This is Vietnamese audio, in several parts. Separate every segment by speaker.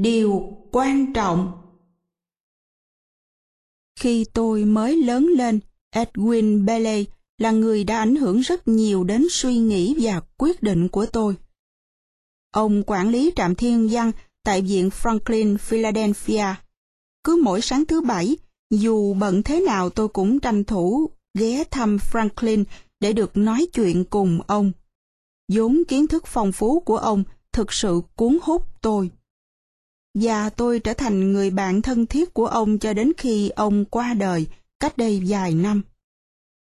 Speaker 1: điều quan trọng.
Speaker 2: Khi tôi mới lớn lên, Edwin Bailey là người đã ảnh hưởng rất nhiều đến suy nghĩ và quyết định của tôi. Ông quản lý trạm thiên văn tại Viện Franklin, Philadelphia. Cứ mỗi sáng thứ bảy, dù bận thế nào tôi cũng tranh thủ ghé thăm Franklin để được nói chuyện cùng ông. vốn kiến thức phong phú của ông thực sự cuốn hút tôi. Và tôi trở thành người bạn thân thiết của ông cho đến khi ông qua đời cách đây vài năm.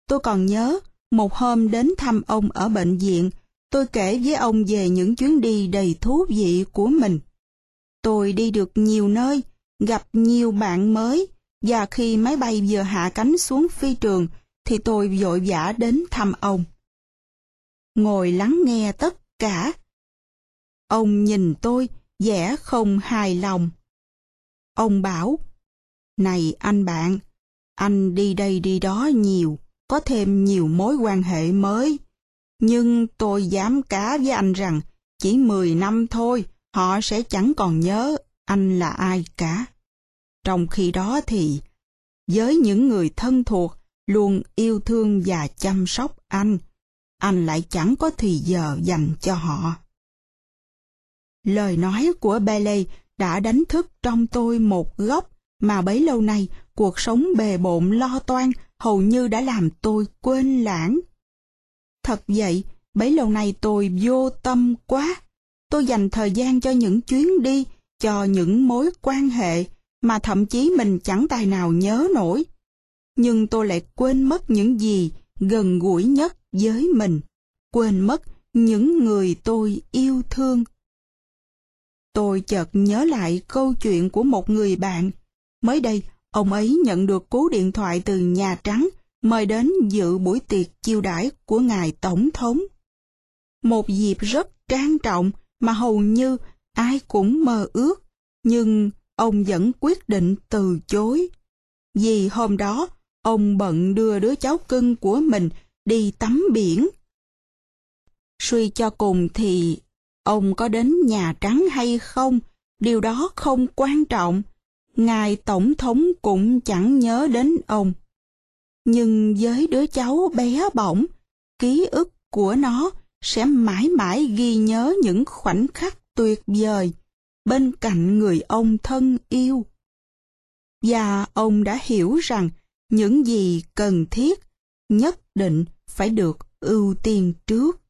Speaker 2: Tôi còn nhớ, một hôm đến thăm ông ở bệnh viện, tôi kể với ông về những chuyến đi đầy thú vị của mình. Tôi đi được nhiều nơi, gặp nhiều bạn mới, và khi máy bay vừa hạ cánh xuống phi trường, thì tôi vội vã đến thăm ông. Ngồi lắng nghe tất cả. Ông nhìn tôi, vẻ không hài lòng. Ông bảo, Này anh bạn, anh đi đây đi đó nhiều, có thêm nhiều mối quan hệ mới. Nhưng tôi dám cá với anh rằng, chỉ 10 năm thôi, họ sẽ chẳng còn nhớ anh là ai cả. Trong khi đó thì, với những người thân thuộc luôn yêu thương và chăm sóc anh, anh lại chẳng có thì giờ dành cho họ. Lời nói của Bailey đã đánh thức trong tôi một góc mà bấy lâu nay cuộc sống bề bộn lo toan hầu như đã làm tôi quên lãng. Thật vậy, bấy lâu nay tôi vô tâm quá. Tôi dành thời gian cho những chuyến đi, cho những mối quan hệ mà thậm chí mình chẳng tài nào nhớ nổi. Nhưng tôi lại quên mất những gì gần gũi nhất với mình, quên mất những người tôi yêu thương. Tôi chợt nhớ lại câu chuyện của một người bạn. Mới đây, ông ấy nhận được cú điện thoại từ Nhà Trắng mời đến dự buổi tiệc chiêu đãi của ngài Tổng thống. Một dịp rất trang trọng mà hầu như ai cũng mơ ước, nhưng ông vẫn quyết định từ chối. Vì hôm đó, ông bận đưa đứa cháu cưng của mình đi tắm biển. Suy cho cùng thì ông có đến Nhà Trắng hay không, điều đó không quan trọng. Ngài Tổng thống cũng chẳng nhớ đến ông. Nhưng với đứa cháu bé bỏng, ký ức của nó sẽ mãi mãi ghi nhớ những khoảnh khắc tuyệt vời bên cạnh người ông thân yêu. Và ông đã hiểu rằng những gì cần thiết nhất định phải được ưu tiên trước.